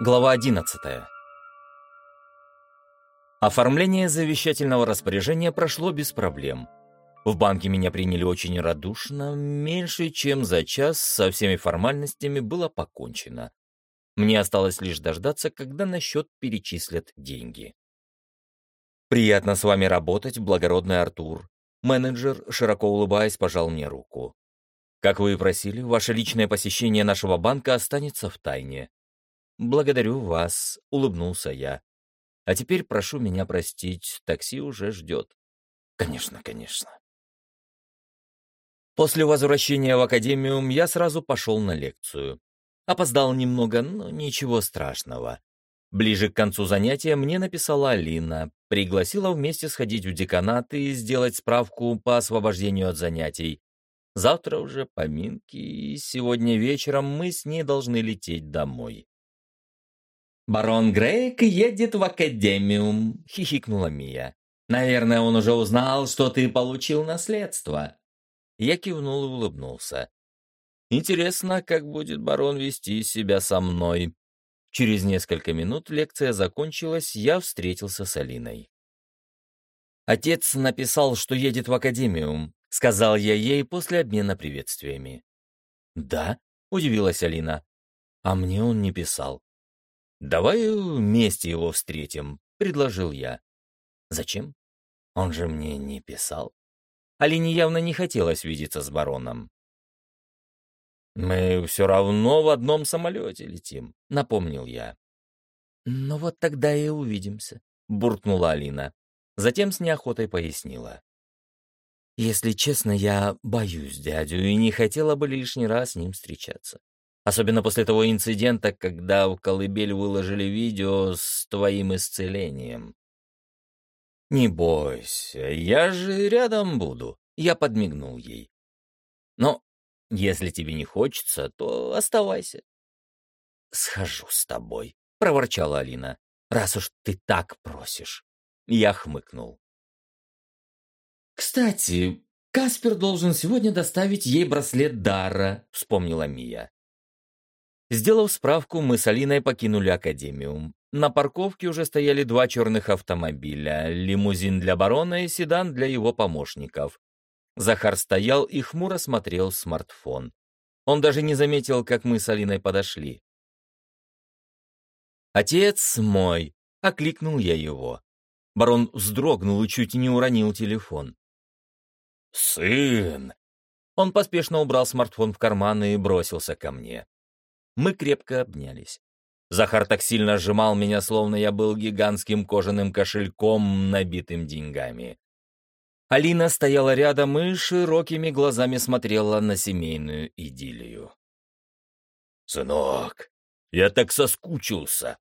Глава 11. Оформление завещательного распоряжения прошло без проблем. В банке меня приняли очень радушно, меньше чем за час со всеми формальностями было покончено. Мне осталось лишь дождаться, когда на счет перечислят деньги. «Приятно с вами работать, благородный Артур». Менеджер, широко улыбаясь, пожал мне руку. «Как вы и просили, ваше личное посещение нашего банка останется в тайне. «Благодарю вас», — улыбнулся я. «А теперь прошу меня простить, такси уже ждет». «Конечно, конечно». После возвращения в академиум я сразу пошел на лекцию. Опоздал немного, но ничего страшного. Ближе к концу занятия мне написала Алина, пригласила вместе сходить в деканат и сделать справку по освобождению от занятий. Завтра уже поминки, и сегодня вечером мы с ней должны лететь домой. «Барон Грейк едет в академиум», — хихикнула Мия. «Наверное, он уже узнал, что ты получил наследство». Я кивнул и улыбнулся. «Интересно, как будет барон вести себя со мной». Через несколько минут лекция закончилась, я встретился с Алиной. «Отец написал, что едет в академиум», — сказал я ей после обмена приветствиями. «Да?» — удивилась Алина. «А мне он не писал». «Давай вместе его встретим», — предложил я. «Зачем? Он же мне не писал». Алине явно не хотелось видеться с бароном. «Мы все равно в одном самолете летим», — напомнил я. «Ну вот тогда и увидимся», — буркнула Алина. Затем с неохотой пояснила. «Если честно, я боюсь дядю и не хотела бы лишний раз с ним встречаться. Особенно после того инцидента, когда в колыбель выложили видео с твоим исцелением. «Не бойся, я же рядом буду», — я подмигнул ей. «Но если тебе не хочется, то оставайся». «Схожу с тобой», — проворчала Алина, — «раз уж ты так просишь». Я хмыкнул. «Кстати, Каспер должен сегодня доставить ей браслет Дара», — вспомнила Мия. Сделав справку, мы с Алиной покинули академиум. На парковке уже стояли два черных автомобиля, лимузин для барона и седан для его помощников. Захар стоял и хмуро смотрел в смартфон. Он даже не заметил, как мы с Алиной подошли. «Отец мой!» — окликнул я его. Барон вздрогнул и чуть не уронил телефон. «Сын!» Он поспешно убрал смартфон в карман и бросился ко мне. Мы крепко обнялись. Захар так сильно сжимал меня, словно я был гигантским кожаным кошельком, набитым деньгами. Алина стояла рядом и широкими глазами смотрела на семейную идиллию. «Сынок, я так соскучился!»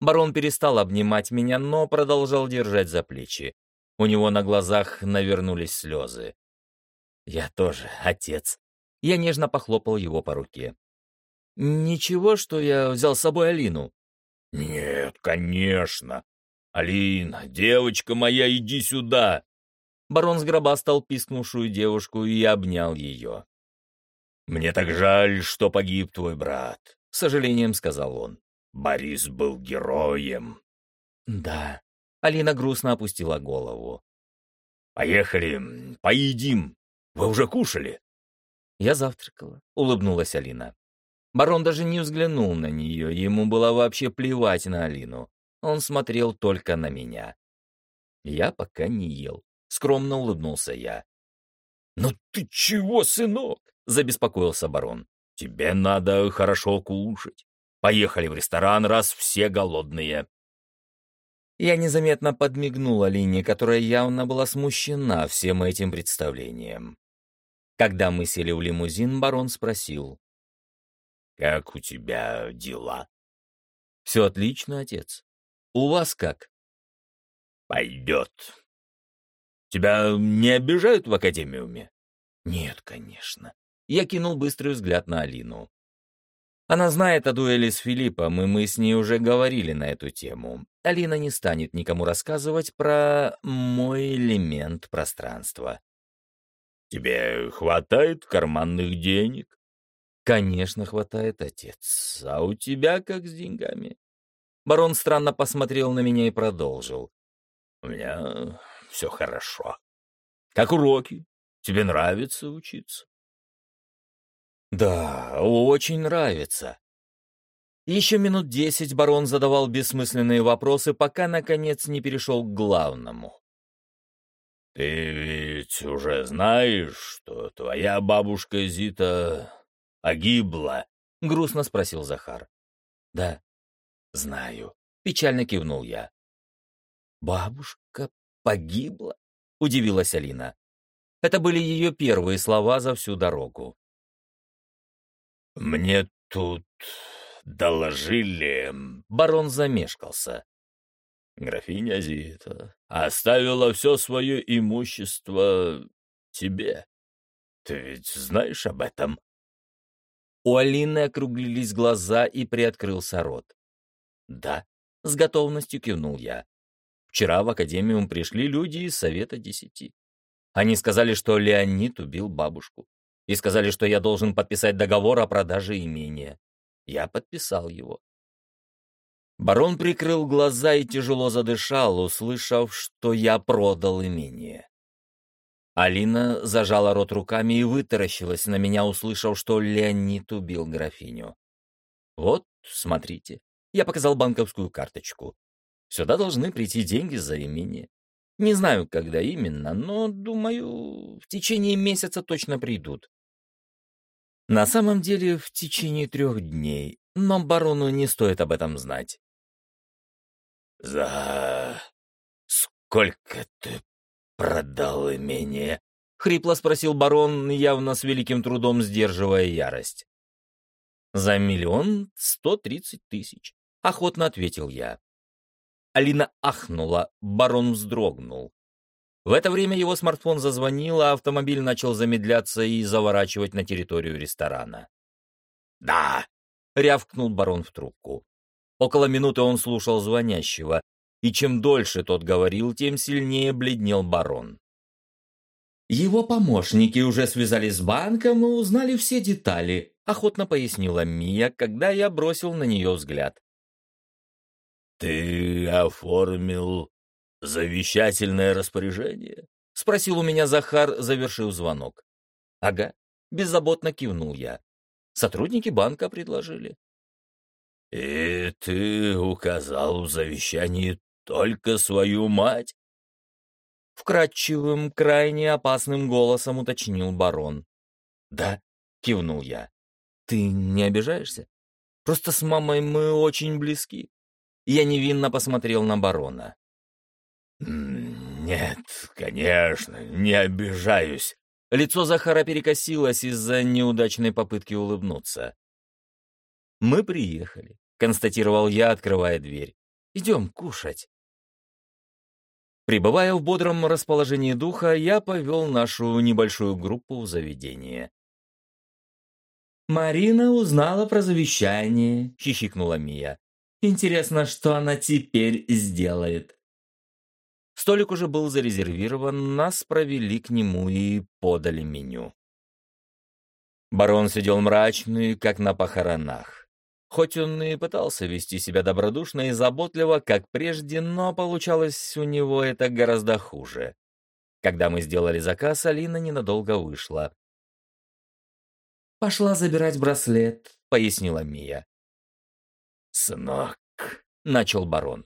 Барон перестал обнимать меня, но продолжал держать за плечи. У него на глазах навернулись слезы. «Я тоже отец». Я нежно похлопал его по руке. «Ничего, что я взял с собой Алину?» «Нет, конечно. Алина, девочка моя, иди сюда!» Барон сгробастал пискнувшую девушку и обнял ее. «Мне так жаль, что погиб твой брат», — с сожалением сказал он. «Борис был героем». «Да». Алина грустно опустила голову. «Поехали, поедим. Вы уже кушали?» «Я завтракала», — улыбнулась Алина. Барон даже не взглянул на нее, ему было вообще плевать на Алину. Он смотрел только на меня. Я пока не ел. Скромно улыбнулся я. «Ну ты чего, сынок?» — забеспокоился барон. «Тебе надо хорошо кушать. Поехали в ресторан, раз все голодные». Я незаметно подмигнул Алине, которая явно была смущена всем этим представлением. Когда мы сели в лимузин, барон спросил. Как у тебя дела? Все отлично, отец. У вас как? Пойдет. Тебя не обижают в академиуме? Нет, конечно. Я кинул быстрый взгляд на Алину. Она знает о дуэли с Филиппом, и мы с ней уже говорили на эту тему. Алина не станет никому рассказывать про мой элемент пространства. «Тебе хватает карманных денег?» «Конечно, хватает, отец. А у тебя как с деньгами?» Барон странно посмотрел на меня и продолжил. «У меня все хорошо. Как уроки? Тебе нравится учиться?» «Да, очень нравится». Еще минут десять барон задавал бессмысленные вопросы, пока, наконец, не перешел к главному. «Ты ведь уже знаешь, что твоя бабушка Зита погибла?» — грустно спросил Захар. «Да, знаю», — печально кивнул я. «Бабушка погибла?» — удивилась Алина. Это были ее первые слова за всю дорогу. «Мне тут доложили...» Барон замешкался. Графиня Зита оставила все свое имущество тебе. Ты ведь знаешь об этом?» У Алины округлились глаза и приоткрылся рот. «Да», — с готовностью кивнул я. «Вчера в академию пришли люди из Совета Десяти. Они сказали, что Леонид убил бабушку, и сказали, что я должен подписать договор о продаже имения. Я подписал его. Барон прикрыл глаза и тяжело задышал, услышав, что я продал имение. Алина зажала рот руками и вытаращилась на меня, услышав, что Леонид убил графиню. «Вот, смотрите». Я показал банковскую карточку. Сюда должны прийти деньги за имение. Не знаю, когда именно, но, думаю, в течение месяца точно придут. На самом деле, в течение трех дней, но барону не стоит об этом знать. «За сколько ты продал имение?» — хрипло спросил барон, явно с великим трудом сдерживая ярость. «За миллион сто тридцать тысяч», — охотно ответил я. Алина ахнула, барон вздрогнул. В это время его смартфон зазвонил, а автомобиль начал замедляться и заворачивать на территорию ресторана. «Да!» — рявкнул барон в трубку. Около минуты он слушал звонящего, и чем дольше тот говорил, тем сильнее бледнел барон. «Его помощники уже связались с банком и узнали все детали», — охотно пояснила Мия, когда я бросил на нее взгляд. «Ты оформил завещательное распоряжение?» — спросил у меня Захар, завершив звонок. «Ага», — беззаботно кивнул я. «Сотрудники банка предложили». «И ты указал в завещании только свою мать?» Вкрадчивым, крайне опасным голосом уточнил барон. «Да», — кивнул я. «Ты не обижаешься? Просто с мамой мы очень близки». Я невинно посмотрел на барона. «Нет, конечно, не обижаюсь». Лицо Захара перекосилось из-за неудачной попытки улыбнуться. «Мы приехали», — констатировал я, открывая дверь. «Идем кушать». Пребывая в бодром расположении духа, я повел нашу небольшую группу в заведение. «Марина узнала про завещание», — хихикнула Мия. «Интересно, что она теперь сделает?» Столик уже был зарезервирован, нас провели к нему и подали меню. Барон сидел мрачный, как на похоронах. Хоть он и пытался вести себя добродушно и заботливо, как прежде, но получалось у него это гораздо хуже. Когда мы сделали заказ, Алина ненадолго вышла. «Пошла забирать браслет», — пояснила Мия. «Сынок», — начал барон,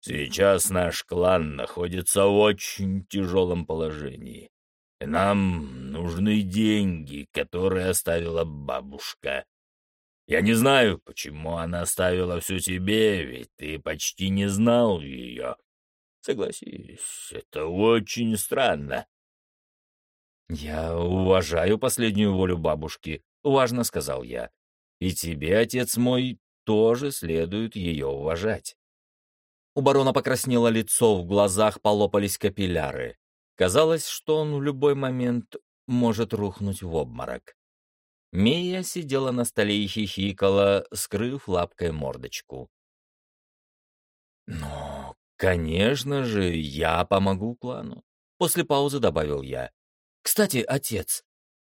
Сейчас наш клан находится в очень тяжелом положении. Нам нужны деньги, которые оставила бабушка. Я не знаю, почему она оставила все тебе, ведь ты почти не знал ее. Согласись, это очень странно. «Я уважаю последнюю волю бабушки», — важно сказал я. «И тебе, отец мой, тоже следует ее уважать». У барона покраснело лицо, в глазах полопались капилляры. Казалось, что он в любой момент может рухнуть в обморок. Мия сидела на столе и хихикала, скрыв лапкой мордочку. «Ну, конечно же, я помогу клану», — после паузы добавил я. «Кстати, отец,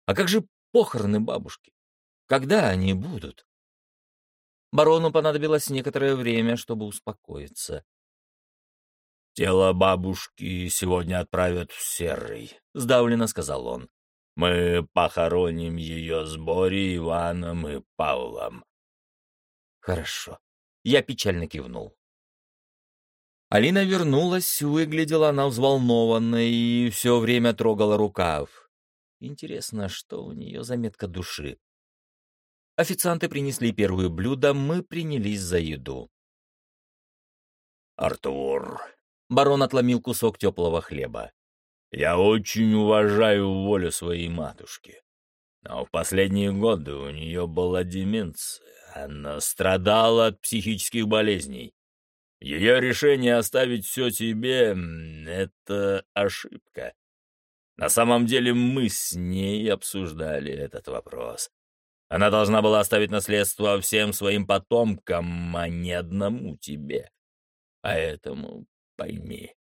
а как же похороны бабушки? Когда они будут?» Барону понадобилось некоторое время, чтобы успокоиться. «Тело бабушки сегодня отправят в Серый», — сдавленно сказал он. «Мы похороним ее с Борей, Иваном и Павлом». «Хорошо». Я печально кивнул. Алина вернулась, выглядела она взволнованной и все время трогала рукав. Интересно, что у нее заметка души. Официанты принесли первые блюда, мы принялись за еду. «Артур!» — барон отломил кусок теплого хлеба. «Я очень уважаю волю своей матушки. Но в последние годы у нее была деменция. Она страдала от психических болезней. Ее решение оставить все тебе — это ошибка. На самом деле мы с ней обсуждали этот вопрос. Она должна была оставить наследство всем своим потомкам, а не одному тебе. Поэтому пойми,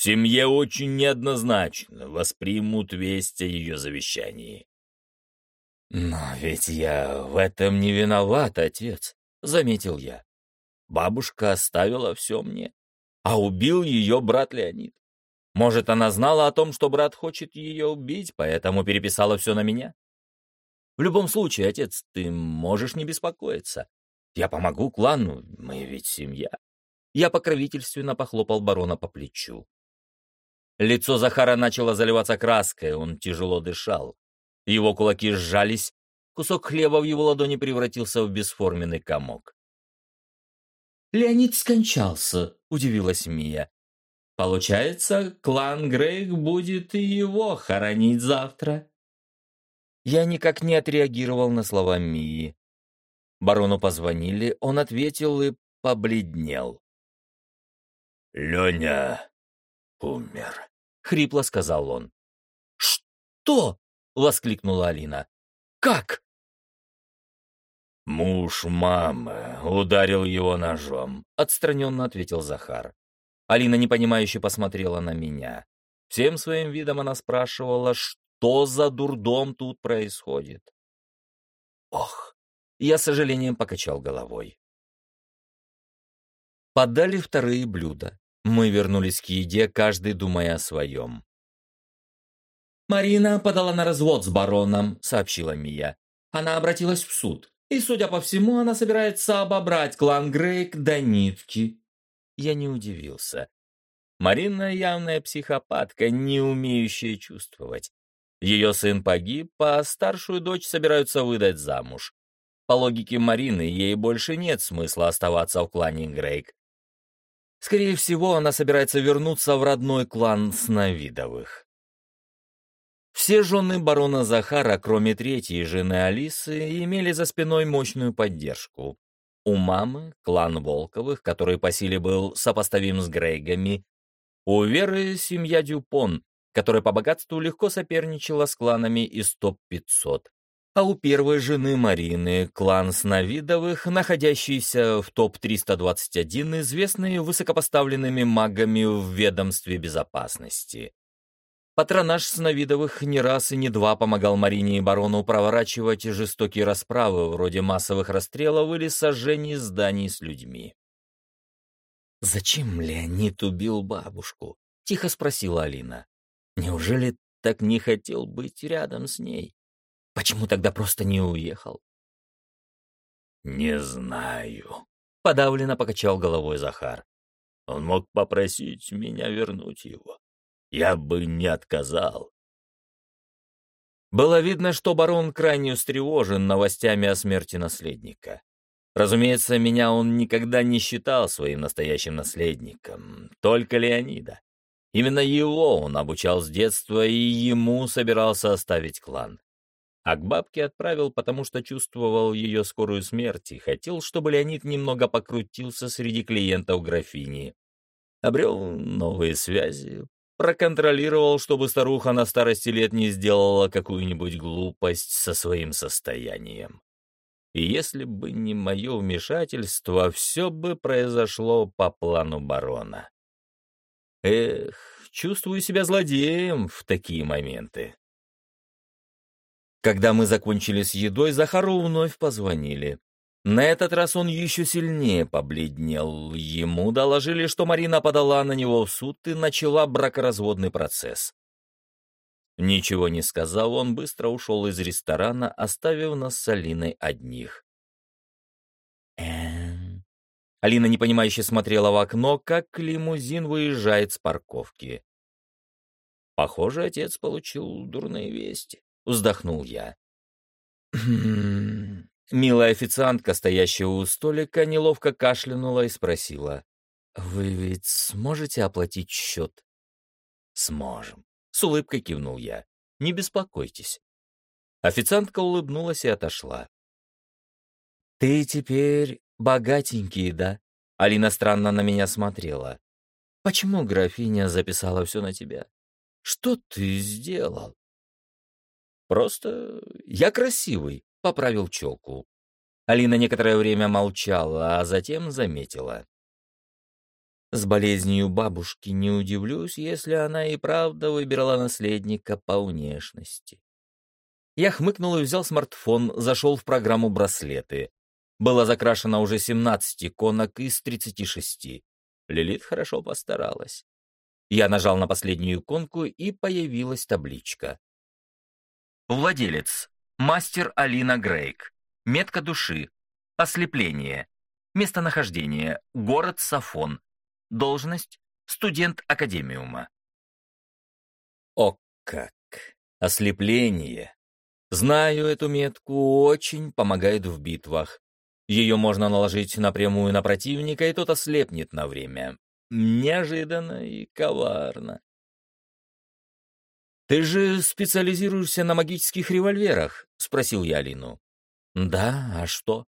в семье очень неоднозначно воспримут весть о ее завещании. «Но ведь я в этом не виноват, отец», — заметил я. Бабушка оставила все мне, а убил ее брат Леонид. Может, она знала о том, что брат хочет ее убить, поэтому переписала все на меня? В любом случае, отец, ты можешь не беспокоиться. Я помогу клану, мы ведь семья. Я покровительственно похлопал барона по плечу. Лицо Захара начало заливаться краской, он тяжело дышал. Его кулаки сжались, кусок хлеба в его ладони превратился в бесформенный комок. «Леонид скончался», — удивилась Мия. «Получается, клан Грейг будет и его хоронить завтра». Я никак не отреагировал на слова Мии. Барону позвонили, он ответил и побледнел. «Леня умер», — хрипло сказал он. «Что?» — воскликнула Алина. «Как?» «Муж мамы ударил его ножом», — отстраненно ответил Захар. Алина непонимающе посмотрела на меня. Всем своим видом она спрашивала, что за дурдом тут происходит. Ох, я с сожалением покачал головой. Подали вторые блюда. Мы вернулись к еде, каждый думая о своем. «Марина подала на развод с бароном», — сообщила Мия. «Она обратилась в суд. И, судя по всему, она собирается обобрать клан Грейк до нитки. Я не удивился. Марина явная психопатка, не умеющая чувствовать. Ее сын погиб, а старшую дочь собираются выдать замуж. По логике Марины, ей больше нет смысла оставаться в клане Грейк. Скорее всего, она собирается вернуться в родной клан Сновидовых. Все жены барона Захара, кроме третьей жены Алисы, имели за спиной мощную поддержку. У мамы — клан Волковых, который по силе был сопоставим с Грейгами. У Веры — семья Дюпон, которая по богатству легко соперничала с кланами из топ-500. А у первой жены Марины — клан Сновидовых, находящийся в топ-321, известный высокопоставленными магами в ведомстве безопасности. Патронаж Сновидовых не раз и не два помогал Марине и барону проворачивать жестокие расправы, вроде массовых расстрелов или сожжений зданий с людьми. «Зачем Леонид убил бабушку?» — тихо спросила Алина. «Неужели так не хотел быть рядом с ней? Почему тогда просто не уехал?» «Не знаю», — подавленно покачал головой Захар. «Он мог попросить меня вернуть его я бы не отказал. Было видно, что барон крайне встревожен новостями о смерти наследника. Разумеется, меня он никогда не считал своим настоящим наследником, только Леонида. Именно его он обучал с детства, и ему собирался оставить клан. А к бабке отправил, потому что чувствовал ее скорую смерть и хотел, чтобы Леонид немного покрутился среди клиентов графини. Обрел новые связи, проконтролировал, чтобы старуха на старости лет не сделала какую-нибудь глупость со своим состоянием. И если бы не мое вмешательство, все бы произошло по плану барона. Эх, чувствую себя злодеем в такие моменты. Когда мы закончили с едой, Захару вновь позвонили. На этот раз он еще сильнее побледнел. Ему доложили, что Марина подала на него в суд и начала бракоразводный процесс. Ничего не сказал, он быстро ушел из ресторана, оставив нас с Алиной одних. Эм... Алина непонимающе смотрела в окно, как лимузин выезжает с парковки. Похоже, отец получил дурные вести. Вздохнул я. Милая официантка, стоящая у столика, неловко кашлянула и спросила. «Вы ведь сможете оплатить счет?» «Сможем», — с улыбкой кивнул я. «Не беспокойтесь». Официантка улыбнулась и отошла. «Ты теперь богатенький, да?» Алина странно на меня смотрела. «Почему графиня записала все на тебя? Что ты сделал?» «Просто я красивый», — поправил челку. Алина некоторое время молчала, а затем заметила. С болезнью бабушки не удивлюсь, если она и правда выбирала наследника по внешности. Я хмыкнул и взял смартфон, зашел в программу «Браслеты». Было закрашено уже 17 иконок из 36. Лилит хорошо постаралась. Я нажал на последнюю иконку, и появилась табличка. Владелец. Мастер Алина Грейк. Метка души. Ослепление. Местонахождение. Город Сафон. Должность – студент академиума. О как! Ослепление! Знаю эту метку, очень помогает в битвах. Ее можно наложить напрямую на противника, и тот ослепнет на время. Неожиданно и коварно. «Ты же специализируешься на магических револьверах?» — спросил я Алину. «Да, а что?»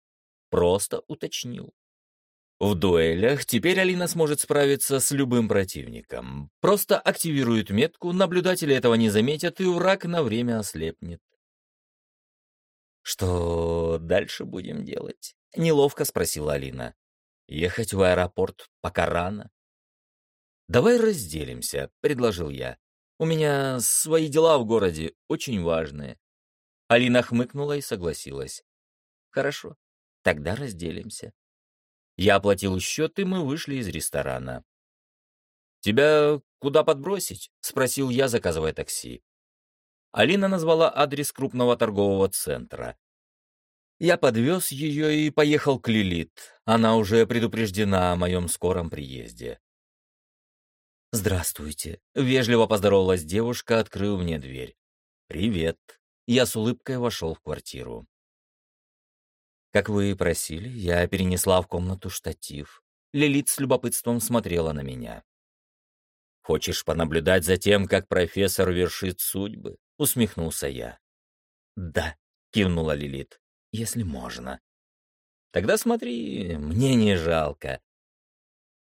Просто уточнил. В дуэлях теперь Алина сможет справиться с любым противником. Просто активирует метку, наблюдатели этого не заметят, и враг на время ослепнет. «Что дальше будем делать?» — неловко спросила Алина. «Ехать в аэропорт пока рано». «Давай разделимся», — предложил я. «У меня свои дела в городе, очень важные». Алина хмыкнула и согласилась. «Хорошо, тогда разделимся». Я оплатил счет, и мы вышли из ресторана. «Тебя куда подбросить?» — спросил я, заказывая такси. Алина назвала адрес крупного торгового центра. Я подвез ее и поехал к Лилит. Она уже предупреждена о моем скором приезде. «Здравствуйте», — вежливо поздоровалась девушка, открыв мне дверь. «Привет». Я с улыбкой вошел в квартиру. Как вы и просили, я перенесла в комнату штатив. Лилит с любопытством смотрела на меня. «Хочешь понаблюдать за тем, как профессор вершит судьбы?» — усмехнулся я. «Да», — кивнула Лилит, — «если можно». «Тогда смотри, мне не жалко».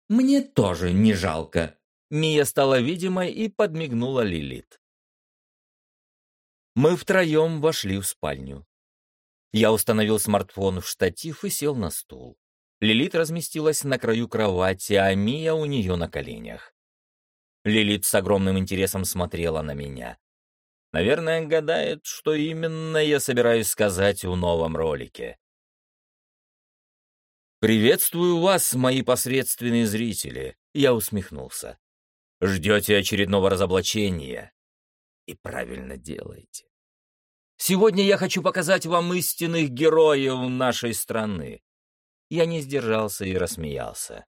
«Мне тоже не жалко», — Мия стала видимой и подмигнула Лилит. Мы втроем вошли в спальню. Я установил смартфон в штатив и сел на стул. Лилит разместилась на краю кровати, а Мия у нее на коленях. Лилит с огромным интересом смотрела на меня. Наверное, гадает, что именно я собираюсь сказать в новом ролике. «Приветствую вас, мои посредственные зрители», — я усмехнулся. «Ждете очередного разоблачения?» «И правильно делаете. Сегодня я хочу показать вам истинных героев нашей страны». Я не сдержался и рассмеялся.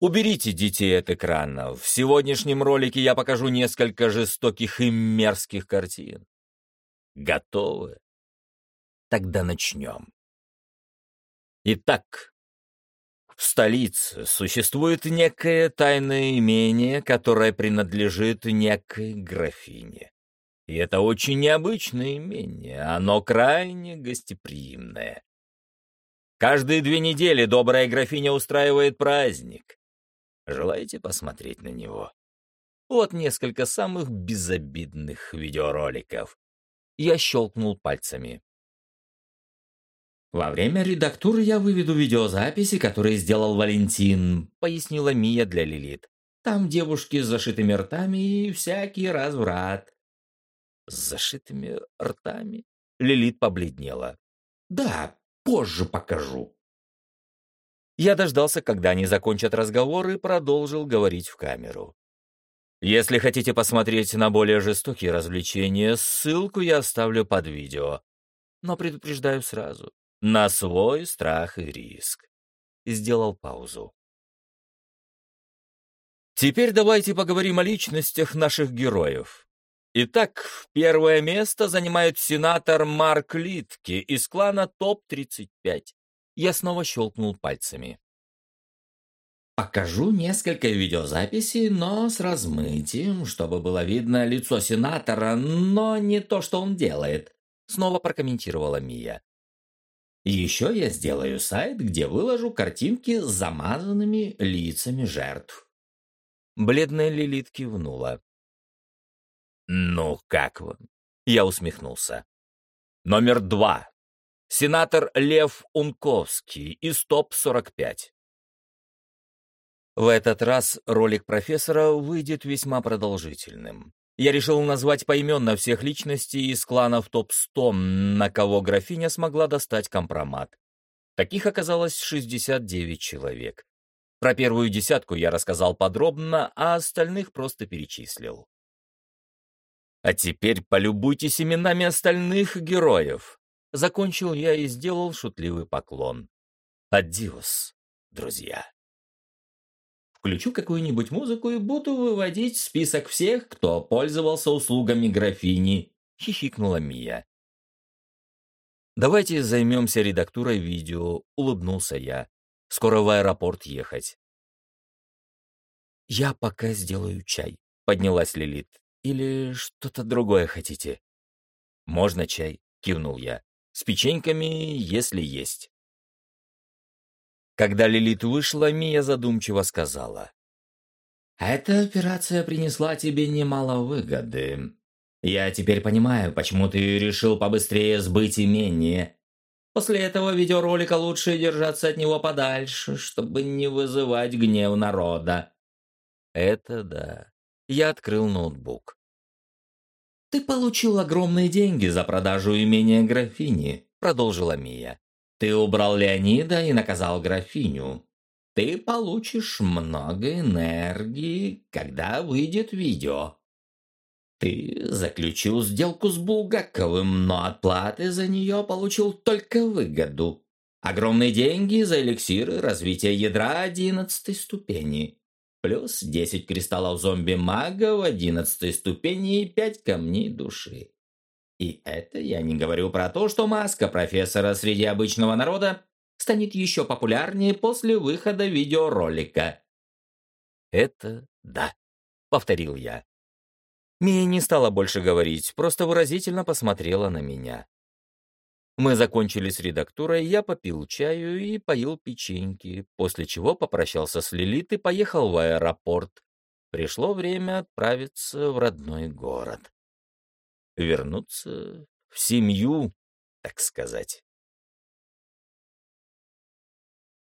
Уберите детей от экрана. В сегодняшнем ролике я покажу несколько жестоких и мерзких картин. Готовы? Тогда начнем. Итак, в столице существует некое тайное имение, которое принадлежит некой графине. И это очень необычное имение, оно крайне гостеприимное. Каждые две недели добрая графиня устраивает праздник. Желаете посмотреть на него? Вот несколько самых безобидных видеороликов. Я щелкнул пальцами. «Во время редактуры я выведу видеозаписи, которые сделал Валентин», — пояснила Мия для Лилит. «Там девушки с зашитыми ртами и всякий разврат с зашитыми ртами. Лилит побледнела. «Да, позже покажу». Я дождался, когда они закончат разговор, и продолжил говорить в камеру. Если хотите посмотреть на более жестокие развлечения, ссылку я оставлю под видео. Но предупреждаю сразу, на свой страх и риск. Сделал паузу. Теперь давайте поговорим о личностях наших героев. Итак, первое место занимает сенатор Марк Литки из клана ТОП-35. Я снова щелкнул пальцами. Покажу несколько видеозаписей, но с размытием, чтобы было видно лицо сенатора, но не то, что он делает. Снова прокомментировала Мия. Еще я сделаю сайт, где выложу картинки с замазанными лицами жертв. Бледная Лилит кивнула. «Ну, как вам?» Я усмехнулся. «Номер два. Сенатор Лев Унковский из ТОП-45. В этот раз ролик профессора выйдет весьма продолжительным. Я решил назвать поименно всех личностей из кланов ТОП-100, на кого графиня смогла достать компромат. Таких оказалось 69 человек. Про первую десятку я рассказал подробно, а остальных просто перечислил. А теперь полюбуйтесь именами остальных героев. Закончил я и сделал шутливый поклон. Адиос, друзья. Включу какую-нибудь музыку и буду выводить список всех, кто пользовался услугами графини», — хихикнула Мия. «Давайте займемся редактурой видео», — улыбнулся я. «Скоро в аэропорт ехать». «Я пока сделаю чай», — поднялась Лилит. «Или что-то другое хотите?» «Можно чай», — кивнул я. «С печеньками, если есть». Когда Лилит вышла, Мия задумчиво сказала. «Эта операция принесла тебе немало выгоды. Я теперь понимаю, почему ты решил побыстрее сбыть имение. После этого видеоролика лучше держаться от него подальше, чтобы не вызывать гнев народа». «Это да». Я открыл ноутбук. «Ты получил огромные деньги за продажу имения графини», — продолжила Мия. Ты убрал Леонида и наказал графиню. Ты получишь много энергии, когда выйдет видео. Ты заключил сделку с Булгаковым, но от платы за нее получил только выгоду. Огромные деньги за эликсиры развития ядра одиннадцатой ступени. Плюс десять кристаллов зомби-мага в одиннадцатой ступени и пять камней души. И это я не говорю про то, что маска профессора среди обычного народа станет еще популярнее после выхода видеоролика. «Это да», — повторил я. Мия не стала больше говорить, просто выразительно посмотрела на меня. Мы закончили с редактурой, я попил чаю и поел печеньки, после чего попрощался с Лилит и поехал в аэропорт. Пришло время отправиться в родной город вернуться в семью, так сказать.